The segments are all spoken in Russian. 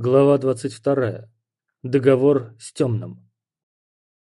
Глава 22. Договор с темным.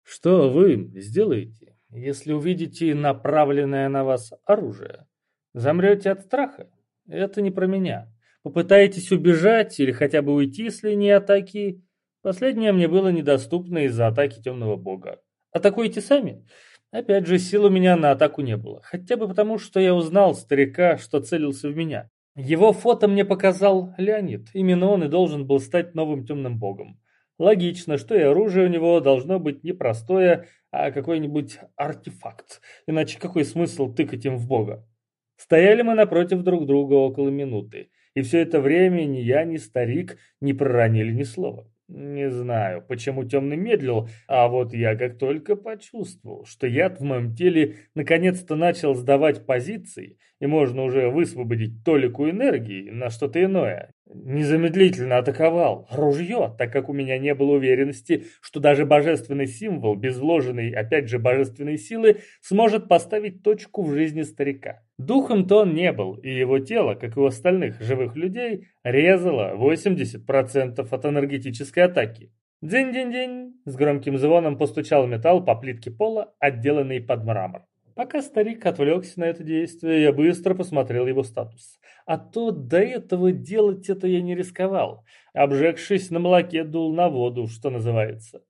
Что вы сделаете, если увидите направленное на вас оружие? Замрете от страха? Это не про меня. Попытаетесь убежать или хотя бы уйти с линии атаки? Последнее мне было недоступно из-за атаки темного бога. Атакуете сами? Опять же, сил у меня на атаку не было. Хотя бы потому, что я узнал старика, что целился в меня. Его фото мне показал Леонид. Именно он и должен был стать новым темным богом. Логично, что и оружие у него должно быть не простое, а какой-нибудь артефакт. Иначе какой смысл тыкать им в бога? Стояли мы напротив друг друга около минуты. И все это время ни я, ни старик не проронили ни слова. Не знаю, почему темный медлил, а вот я как только почувствовал, что яд в моем теле наконец-то начал сдавать позиции, и можно уже высвободить толику энергии на что-то иное, незамедлительно атаковал ружье, так как у меня не было уверенности, что даже божественный символ, без вложенной опять же божественной силы, сможет поставить точку в жизни старика. Духом-то он не был, и его тело, как и у остальных живых людей, резало 80% от энергетической атаки. «Динь-динь-динь!» С громким звоном постучал металл по плитке пола, отделанный под мрамор. Пока старик отвлекся на это действие, я быстро посмотрел его статус. А то до этого делать это я не рисковал. Обжегшись на молоке, дул на воду, что называется.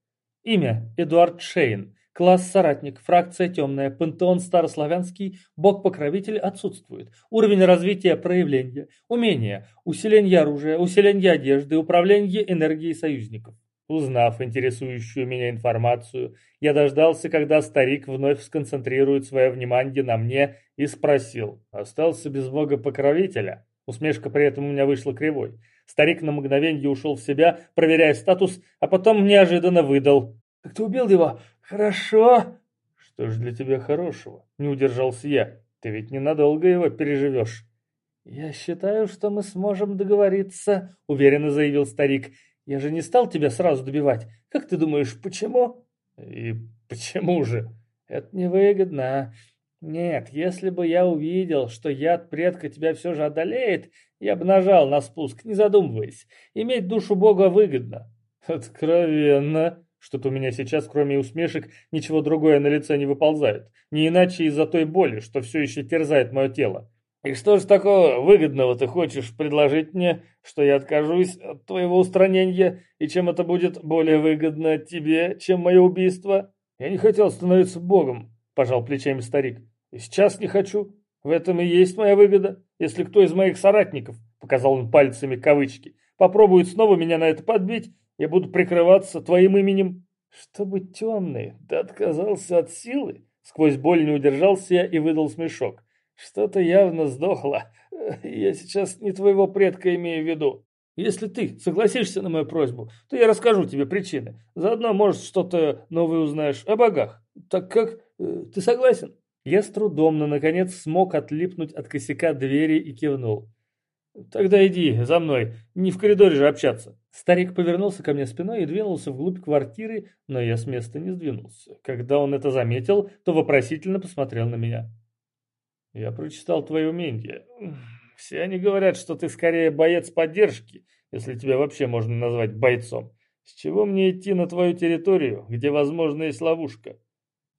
Имя – Эдуард Шейн. Класс соратник, фракция темная, пантеон старославянский, бог-покровитель отсутствует. Уровень развития проявления, умения, усиление оружия, усиление одежды, управление энергией союзников. Узнав интересующую меня информацию, я дождался, когда старик вновь сконцентрирует свое внимание на мне и спросил, остался без бога-покровителя? Усмешка при этом у меня вышла кривой. Старик на мгновение ушел в себя, проверяя статус, а потом неожиданно выдал. «Как ты убил его? Хорошо!» «Что ж для тебя хорошего?» — не удержался я. «Ты ведь ненадолго его переживешь». «Я считаю, что мы сможем договориться», — уверенно заявил старик. Я же не стал тебя сразу добивать. Как ты думаешь, почему? И почему же? Это невыгодно. Нет, если бы я увидел, что яд предка тебя все же одолеет, я бы нажал на спуск, не задумываясь. Иметь душу бога выгодно. Откровенно. Что-то у меня сейчас, кроме усмешек, ничего другое на лице не выползает. Не иначе из-за той боли, что все еще терзает мое тело. И что же такого выгодного ты хочешь предложить мне, что я откажусь от твоего устранения, и чем это будет более выгодно тебе, чем мое убийство? Я не хотел становиться богом, пожал плечами старик. И сейчас не хочу. В этом и есть моя выгода. Если кто из моих соратников, показал он пальцами кавычки, попробует снова меня на это подбить, я буду прикрываться твоим именем. Чтобы темный, ты отказался от силы? Сквозь боль не удержался я и выдал смешок. Что-то явно сдохло. Я сейчас не твоего предка имею в виду. Если ты согласишься на мою просьбу, то я расскажу тебе причины. Заодно, может, что-то новое узнаешь о богах. Так как э, ты согласен?» Я с трудом, но, наконец, смог отлипнуть от косяка двери и кивнул. «Тогда иди за мной, не в коридоре же общаться». Старик повернулся ко мне спиной и двинулся вглубь квартиры, но я с места не сдвинулся. Когда он это заметил, то вопросительно посмотрел на меня. Я прочитал твои умения. Все они говорят, что ты скорее боец поддержки, если тебя вообще можно назвать бойцом. С чего мне идти на твою территорию, где, возможно, есть ловушка?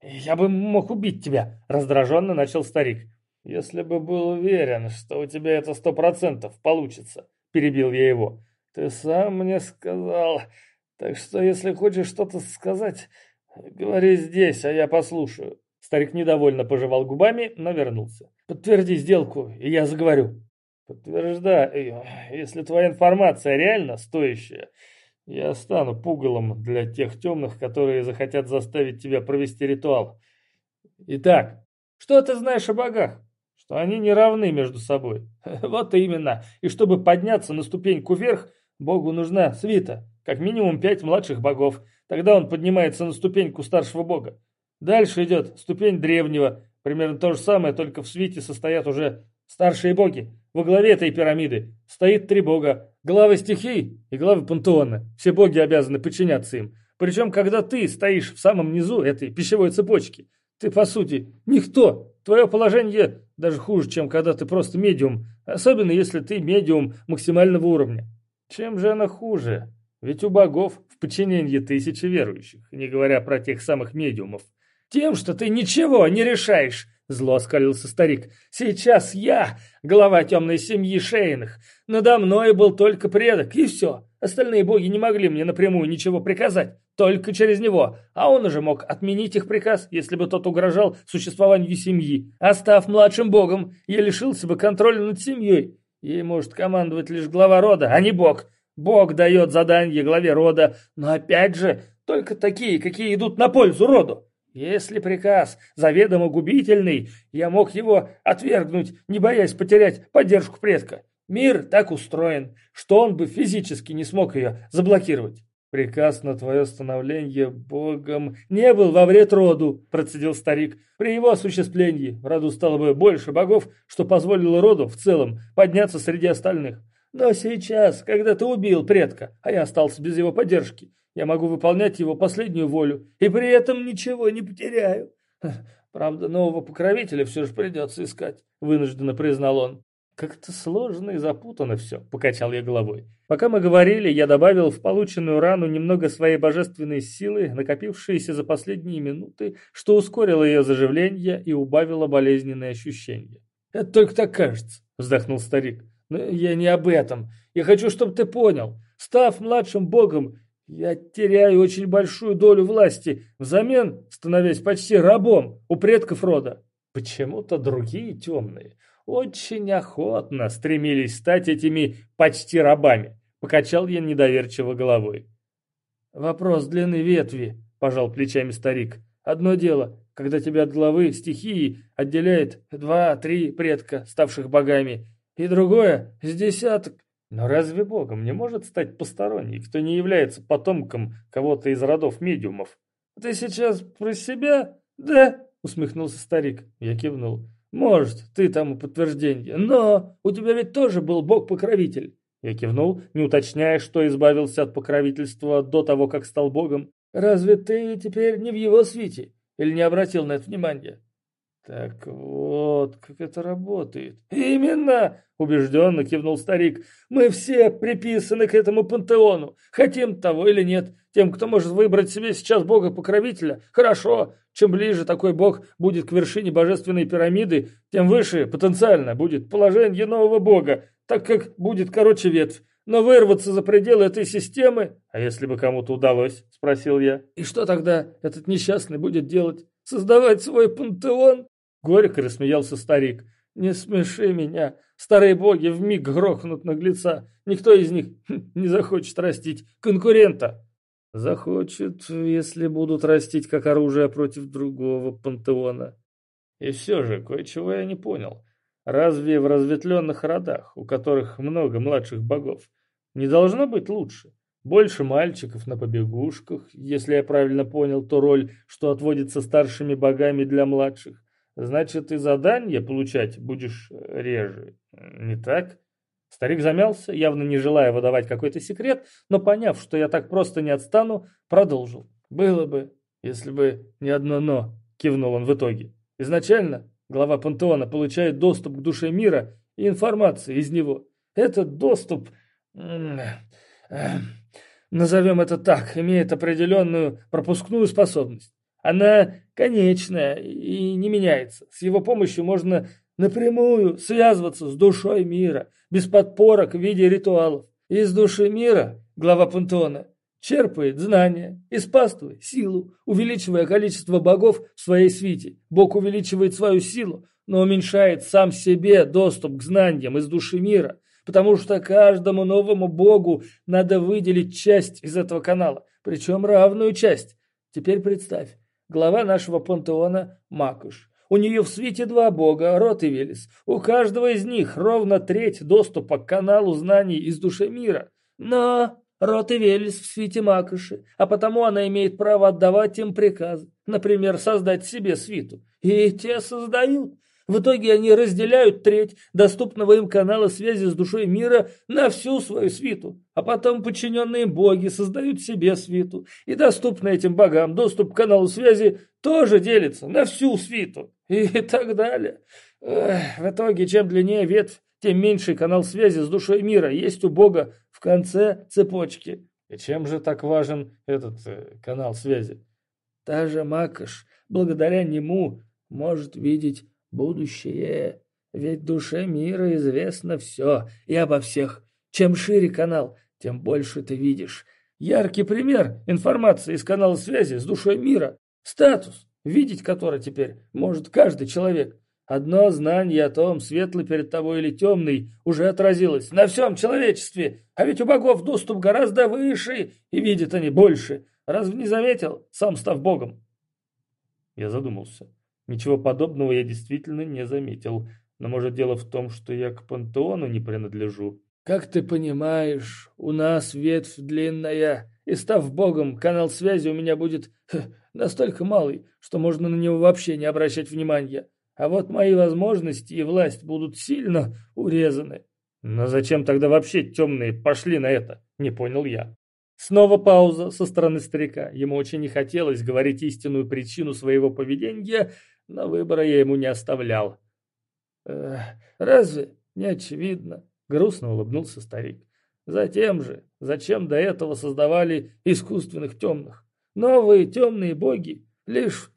Я бы мог убить тебя, раздраженно начал старик. Если бы был уверен, что у тебя это сто процентов получится, перебил я его. Ты сам мне сказал. Так что, если хочешь что-то сказать, говори здесь, а я послушаю. Старик недовольно пожевал губами, но вернулся. «Подтверди сделку, и я заговорю». «Подтверждаю, если твоя информация реально стоящая, я стану пугалом для тех темных, которые захотят заставить тебя провести ритуал. Итак, что ты знаешь о богах? Что они не равны между собой. Вот именно. И чтобы подняться на ступеньку вверх, богу нужна свита, как минимум пять младших богов. Тогда он поднимается на ступеньку старшего бога. Дальше идет ступень древнего. Примерно то же самое, только в свите состоят уже старшие боги. Во главе этой пирамиды стоит три бога. Главы стихий и главы пантеона. Все боги обязаны подчиняться им. Причем, когда ты стоишь в самом низу этой пищевой цепочки, ты, по сути, никто. Твое положение даже хуже, чем когда ты просто медиум. Особенно, если ты медиум максимального уровня. Чем же она хуже? Ведь у богов в подчинении тысячи верующих, не говоря про тех самых медиумов. Тем, что ты ничего не решаешь, Зло оскалился старик. «Сейчас я, глава темной семьи Шейных. Надо мной был только предок, и все. Остальные боги не могли мне напрямую ничего приказать, только через него. А он уже мог отменить их приказ, если бы тот угрожал существованию семьи. А став младшим богом, я лишился бы контроля над семьей. Ей может командовать лишь глава рода, а не бог. Бог дает задание главе рода, но опять же, только такие, какие идут на пользу роду. Если приказ заведомо губительный, я мог его отвергнуть, не боясь потерять поддержку предка. Мир так устроен, что он бы физически не смог ее заблокировать. «Приказ на твое становление Богом не был во вред роду», – процедил старик. «При его осуществлении в роду стало бы больше богов, что позволило роду в целом подняться среди остальных. Но сейчас, когда ты убил предка, а я остался без его поддержки, я могу выполнять его последнюю волю и при этом ничего не потеряю. Правда, нового покровителя все же придется искать, вынужденно признал он. Как-то сложно и запутано все, покачал я головой. Пока мы говорили, я добавил в полученную рану немного своей божественной силы, накопившейся за последние минуты, что ускорило ее заживление и убавило болезненные ощущения. «Это только так кажется», — вздохнул старик. «Но я не об этом. Я хочу, чтобы ты понял. Став младшим богом, я теряю очень большую долю власти, взамен становясь почти рабом у предков рода. Почему-то другие темные очень охотно стремились стать этими почти рабами. Покачал я недоверчиво головой. Вопрос длины ветви, пожал плечами старик. Одно дело, когда тебя от главы стихии отделяет два-три предка, ставших богами, и другое с десяток но разве богом не может стать посторонний, кто не является потомком кого-то из родов медиумов? Ты сейчас про себя? Да, усмехнулся старик. Я кивнул. Может, ты тому подтверждение, но у тебя ведь тоже был бог-покровитель. Я кивнул, не уточняя, что избавился от покровительства до того, как стал богом. Разве ты теперь не в его свите? Или не обратил на это внимания? Так вот, как это работает. Именно, убежденно кивнул старик. Мы все приписаны к этому пантеону. Хотим того или нет. Тем, кто может выбрать себе сейчас бога-покровителя, хорошо. Чем ближе такой бог будет к вершине божественной пирамиды, тем выше потенциально будет положение нового бога, так как будет короче ветвь. Но вырваться за пределы этой системы... А если бы кому-то удалось? Спросил я. И что тогда этот несчастный будет делать? Создавать свой пантеон? Горько рассмеялся старик. «Не смеши меня. Старые боги вмиг грохнут наглеца. Никто из них не захочет растить конкурента». «Захочет, если будут растить как оружие против другого пантеона». И все же, кое-чего я не понял. Разве в разветвленных родах, у которых много младших богов, не должно быть лучше? Больше мальчиков на побегушках, если я правильно понял, то роль, что отводится старшими богами для младших. Значит, и задания получать будешь э, реже, не так? Старик замялся, явно не желая выдавать какой-то секрет, но поняв, что я так просто не отстану, продолжил. «Было бы, если бы не одно «но», — кивнул он в итоге. Изначально глава пантеона получает доступ к душе мира и информации из него. Этот доступ, назовем это так, имеет определенную пропускную способность. Она конечная и не меняется. С его помощью можно напрямую связываться с душой мира, без подпорок в виде ритуалов. Из души мира глава пантеона черпает знания, испастывает силу, увеличивая количество богов в своей свите. Бог увеличивает свою силу, но уменьшает сам себе доступ к знаниям из души мира, потому что каждому новому богу надо выделить часть из этого канала, причем равную часть. Теперь представь, глава нашего пантеона Макуш. У нее в свете два бога, Рот и Велес. У каждого из них ровно треть доступа к каналу знаний из души мира. Но Рот и Велес в свете Макуши, а потому она имеет право отдавать им приказы. Например, создать себе свиту. И те создают. В итоге они разделяют треть доступного им канала связи с душой мира на всю свою свиту, а потом подчиненные боги создают себе свиту, и доступный этим богам доступ к каналу связи тоже делится на всю свиту, и так далее. В итоге, чем длиннее ветвь, тем меньший канал связи с душой мира есть у бога, в конце цепочки. И чем же так важен этот э, канал связи? Та же Макаш, благодаря нему, может видеть будущее. Ведь душе мира известно все и обо всех. Чем шире канал, тем больше ты видишь. Яркий пример информации из канала связи с душой мира. Статус, видеть который теперь может каждый человек. Одно знание о том, светлый перед тобой или темный, уже отразилось на всем человечестве, а ведь у богов доступ гораздо выше, и видят они больше. Разве не заметил, сам став богом? Я задумался. Ничего подобного я действительно не заметил. Но может дело в том, что я к пантеону не принадлежу. Как ты понимаешь, у нас ветвь длинная, и став богом, канал связи у меня будет ха, настолько малый, что можно на него вообще не обращать внимания. А вот мои возможности и власть будут сильно урезаны. Но зачем тогда вообще темные пошли на это? Не понял я. Снова пауза со стороны старика. Ему очень не хотелось говорить истинную причину своего поведения, но выбора я ему не оставлял. «Э, «Разве не очевидно?» — грустно улыбнулся старик. «Затем же, зачем до этого создавали искусственных темных? Новые темные боги лишь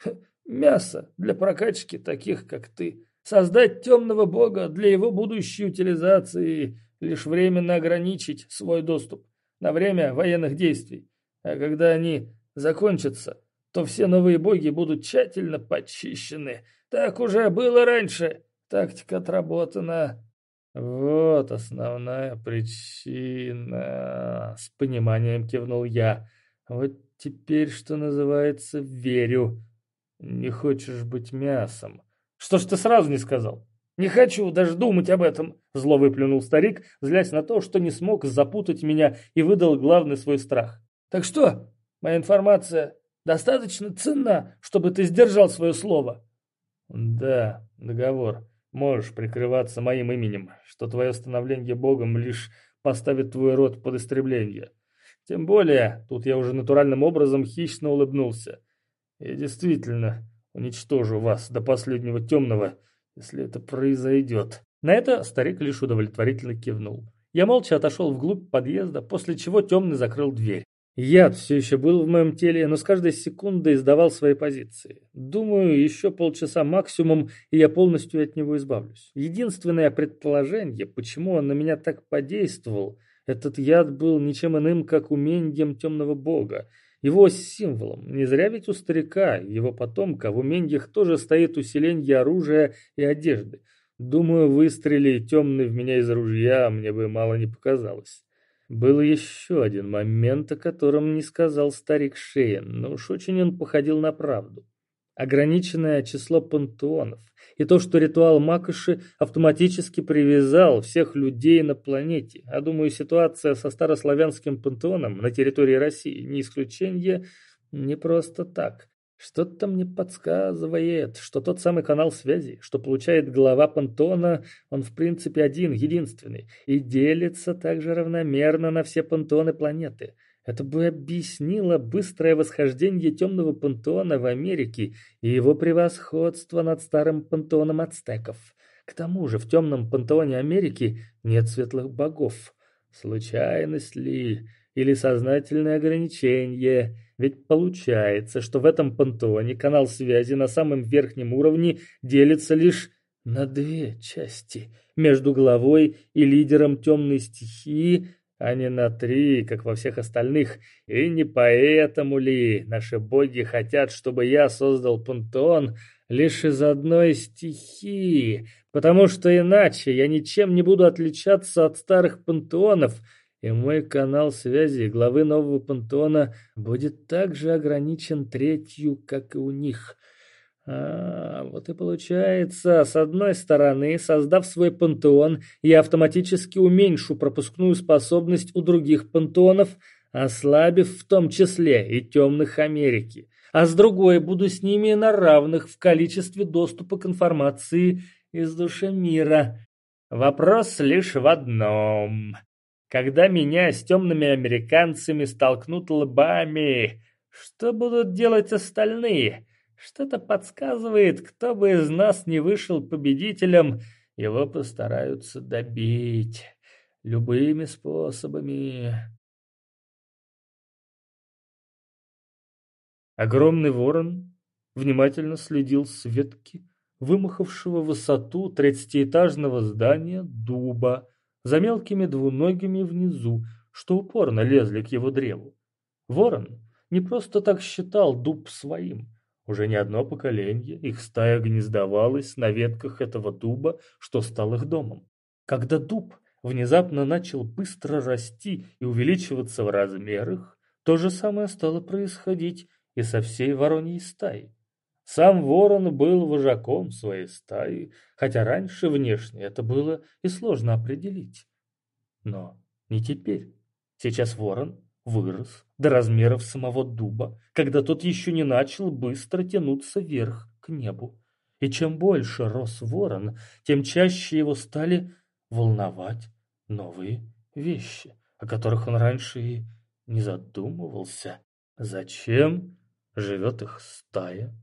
Мясо для прокачки таких, как ты. Создать темного бога для его будущей утилизации, лишь временно ограничить свой доступ на время военных действий. А когда они закончатся, то все новые боги будут тщательно почищены. Так уже было раньше. Тактика отработана. Вот основная причина. С пониманием кивнул я. Вот теперь, что называется, верю. «Не хочешь быть мясом?» «Что ж ты сразу не сказал?» «Не хочу даже думать об этом!» Зло выплюнул старик, злясь на то, что не смог запутать меня и выдал главный свой страх. «Так что, моя информация достаточно ценна, чтобы ты сдержал свое слово?» «Да, договор. Можешь прикрываться моим именем, что твое становление богом лишь поставит твой род под истребление. Тем более, тут я уже натуральным образом хищно улыбнулся. Я действительно уничтожу вас до последнего темного, если это произойдет. На это старик лишь удовлетворительно кивнул. Я молча отошел вглубь подъезда, после чего темный закрыл дверь. Яд все еще был в моем теле, но с каждой секундой издавал свои позиции. Думаю, еще полчаса максимум, и я полностью от него избавлюсь. Единственное предположение, почему он на меня так подействовал, этот яд был ничем иным, как умением темного бога его символом. Не зря ведь у старика, его потомка, в уменьях тоже стоит усиление оружия и одежды. Думаю, выстрели темный в меня из ружья мне бы мало не показалось. Был еще один момент, о котором не сказал старик Шейн, но уж очень он походил на правду ограниченное число пантеонов, и то, что ритуал Макоши автоматически привязал всех людей на планете. А думаю, ситуация со старославянским пантеоном на территории России не исключение, не просто так. Что-то мне подсказывает, что тот самый канал связи, что получает глава пантеона, он в принципе один, единственный, и делится также равномерно на все пантеоны планеты – это бы объяснило быстрое восхождение темного пантеона в Америке и его превосходство над старым пантеоном ацтеков. К тому же в темном пантеоне Америки нет светлых богов. Случайность ли или сознательное ограничение? Ведь получается, что в этом пантеоне канал связи на самом верхнем уровне делится лишь на две части. Между главой и лидером темной стихии – а не на три, как во всех остальных. И не поэтому ли наши боги хотят, чтобы я создал пантеон лишь из одной стихии, потому что иначе я ничем не буду отличаться от старых пантеонов, и мой канал связи главы нового пантеона будет также ограничен третью, как и у них. А, вот и получается, с одной стороны, создав свой пантеон, я автоматически уменьшу пропускную способность у других пантеонов, ослабив в том числе и темных Америки. А с другой, буду с ними на равных в количестве доступа к информации из души мира. Вопрос лишь в одном. Когда меня с темными американцами столкнут лбами, что будут делать остальные? Что-то подсказывает, кто бы из нас не вышел победителем, его постараются добить. любыми способами. Огромный ворон внимательно следил с ветки, вымахавшего высоту тридцатиэтажного здания дуба, за мелкими двуногими внизу, что упорно лезли к его древу. Ворон не просто так считал дуб своим. Уже не одно поколение их стая гнездовалась на ветках этого дуба, что стал их домом. Когда дуб внезапно начал быстро расти и увеличиваться в размерах, то же самое стало происходить и со всей вороньей стаей. Сам ворон был вожаком своей стаи, хотя раньше внешне это было и сложно определить. Но не теперь. Сейчас ворон вырос до размеров самого дуба, когда тот еще не начал быстро тянуться вверх к небу. И чем больше рос ворон, тем чаще его стали волновать новые вещи, о которых он раньше и не задумывался. Зачем живет их стая?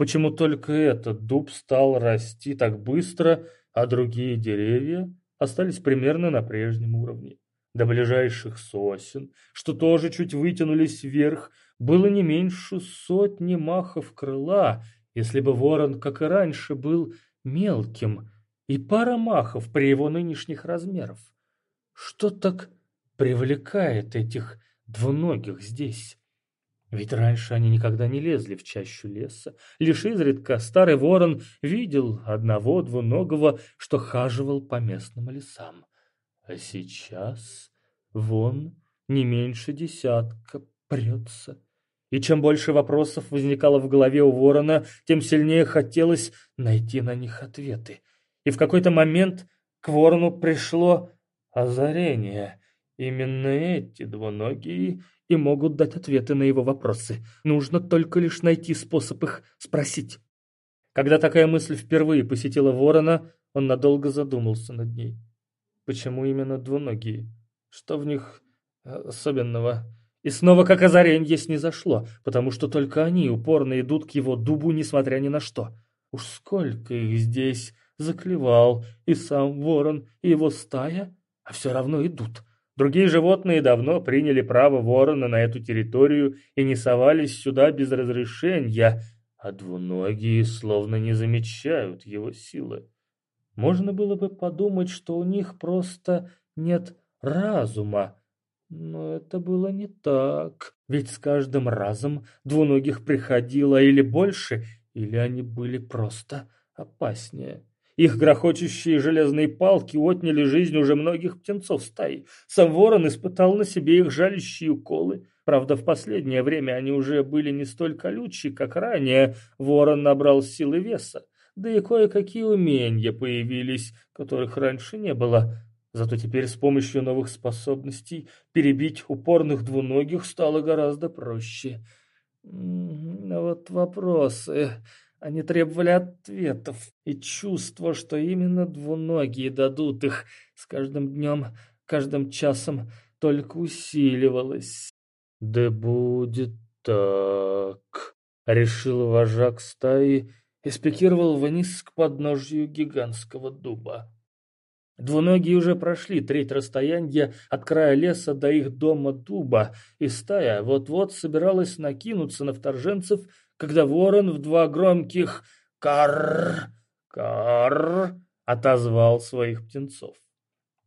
Почему только этот дуб стал расти так быстро, а другие деревья остались примерно на прежнем уровне? До ближайших сосен, что тоже чуть вытянулись вверх, было не меньше сотни махов крыла, если бы ворон, как и раньше, был мелким, и пара махов при его нынешних размерах. Что так привлекает этих двуногих здесь? Ведь раньше они никогда не лезли в чащу леса. Лишь изредка старый ворон видел одного двуногого, что хаживал по местным лесам. А сейчас вон не меньше десятка прется. И чем больше вопросов возникало в голове у ворона, тем сильнее хотелось найти на них ответы. И в какой-то момент к ворону пришло озарение. Именно эти двуногие и могут дать ответы на его вопросы. Нужно только лишь найти способ их спросить. Когда такая мысль впервые посетила ворона, он надолго задумался над ней. Почему именно двуногие? Что в них э, особенного? И снова как озаренье снизошло, потому что только они упорно идут к его дубу, несмотря ни на что. Уж сколько их здесь заклевал, и сам ворон, и его стая, а все равно идут. Другие животные давно приняли право ворона на эту территорию и не совались сюда без разрешения, а двуногие словно не замечают его силы. Можно было бы подумать, что у них просто нет разума, но это было не так, ведь с каждым разом двуногих приходило или больше, или они были просто опаснее. Их грохочущие железные палки отняли жизнь уже многих птенцов стаи. Сам ворон испытал на себе их жалящие уколы. Правда, в последнее время они уже были не столь колючие, как ранее. Ворон набрал силы веса. Да и кое-какие умения появились, которых раньше не было. Зато теперь с помощью новых способностей перебить упорных двуногих стало гораздо проще. Вот вопросы... Они требовали ответов, и чувство, что именно двуногие дадут их, с каждым днем, каждым часом только усиливалось. «Да будет так», — решил вожак стаи и спикировал вниз к подножью гигантского дуба. Двуногие уже прошли треть расстояния от края леса до их дома дуба, и стая вот-вот собиралась накинуться на вторженцев, когда ворон в два громких «карр, карр» отозвал своих птенцов.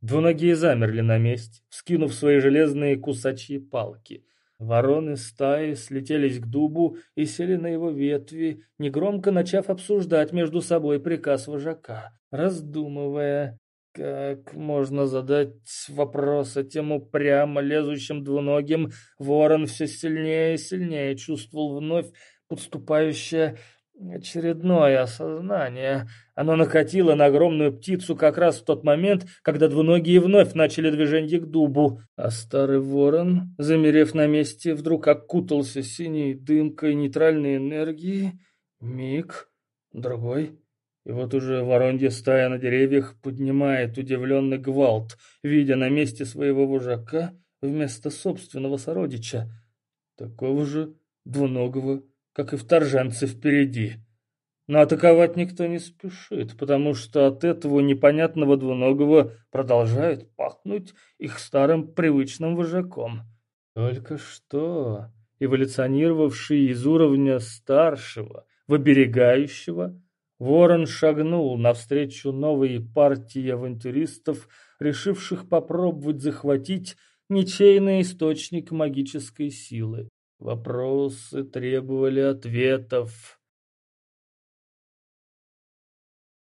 Двуногие замерли на месте, скинув свои железные кусачьи палки. Вороны стаи слетелись к дубу и сели на его ветви, негромко начав обсуждать между собой приказ вожака, раздумывая, как можно задать вопрос этим упрямо лезущим двуногим. Ворон все сильнее и сильнее чувствовал вновь подступающее очередное осознание. Оно накатило на огромную птицу как раз в тот момент, когда двуногие вновь начали движение к дубу, а старый ворон, замерев на месте, вдруг окутался синей дымкой нейтральной энергии. Миг, другой, и вот уже воронья стая на деревьях поднимает удивленный гвалт, видя на месте своего вожака вместо собственного сородича, такого же двуногого как и вторженцы впереди. Но атаковать никто не спешит, потому что от этого непонятного двуногого продолжает пахнуть их старым привычным вожаком. Только что эволюционировавший из уровня старшего в оберегающего, Ворон шагнул навстречу новой партии авантюристов, решивших попробовать захватить ничейный источник магической силы. Вопросы требовали ответов.